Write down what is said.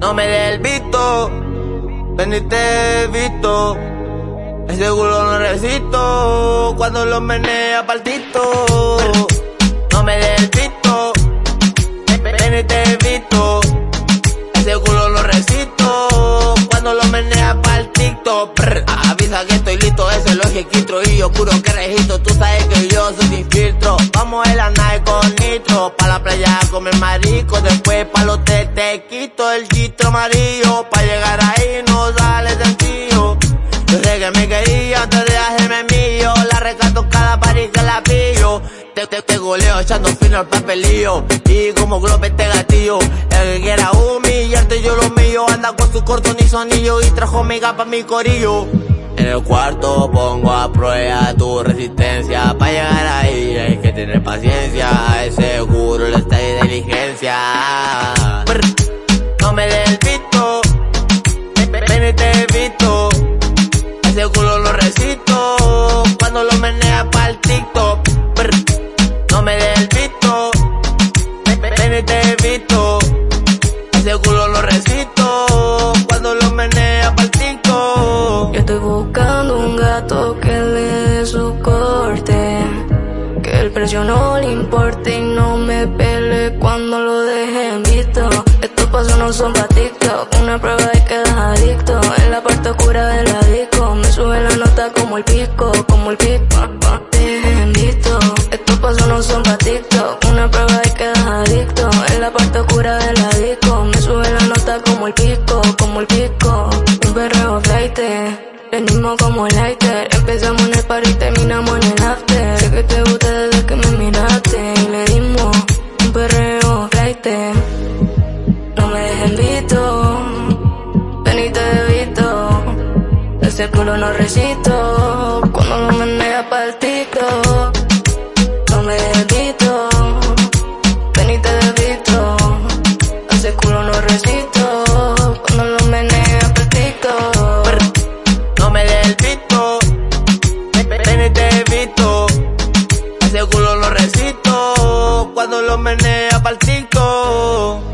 No me dé el visto, veniste visto. Ese culo no resisto cuando lo menea partito. No me dé el visto, que y yo juro que registro. Tú sabes que yo soy sin filtro. Vamos en la nave con nitro, pa la playa comer marico, después pa los te quito el gistro amarillo, pa llegar ahí no sale sencillo. Yo sé que me quería antes de hacerme mío, la recato cada parís que la pillo. Te, te, te goleo echando fino al papelillo. Y como globe este gatillo. El que quiera humillarte yo lo mío. Anda con su corto ni sonillo. Y trajo miga pa' mi corillo en el cuarto pongo a prueba tu resistencia. Pa' llegar ahí hay que tener paciencia. Ese seguro le está de diligencia. No me dé el pito. Ven y te visto. Ese culo lo resisto. Cuando lo menea pa'l El precio no le importe y no me pele cuando lo dejen visto. Estos pasos no son para una prueba de que adicto. En la parte oscura de la disco, me sube la nota como el pico, como el pico. Dejen visto, estos pasos no son para una prueba de que das adicto. En la parte oscura de la disco, me sube la nota como el pico, como el pico. Un perreo flight Venimos como lighter, empezamos en el party y terminamos en el after. Sé que te gusta No me dejen visto. Ven y te debito. Ese culo no resisto. Cuando lo menea partito. No me dejes visto. Ven y te debito. Ese culo no resisto. Cuando lo menea partito. No me dejes visto. Ven y te debito. Ese culo no resisto. Cuando lo menea partito.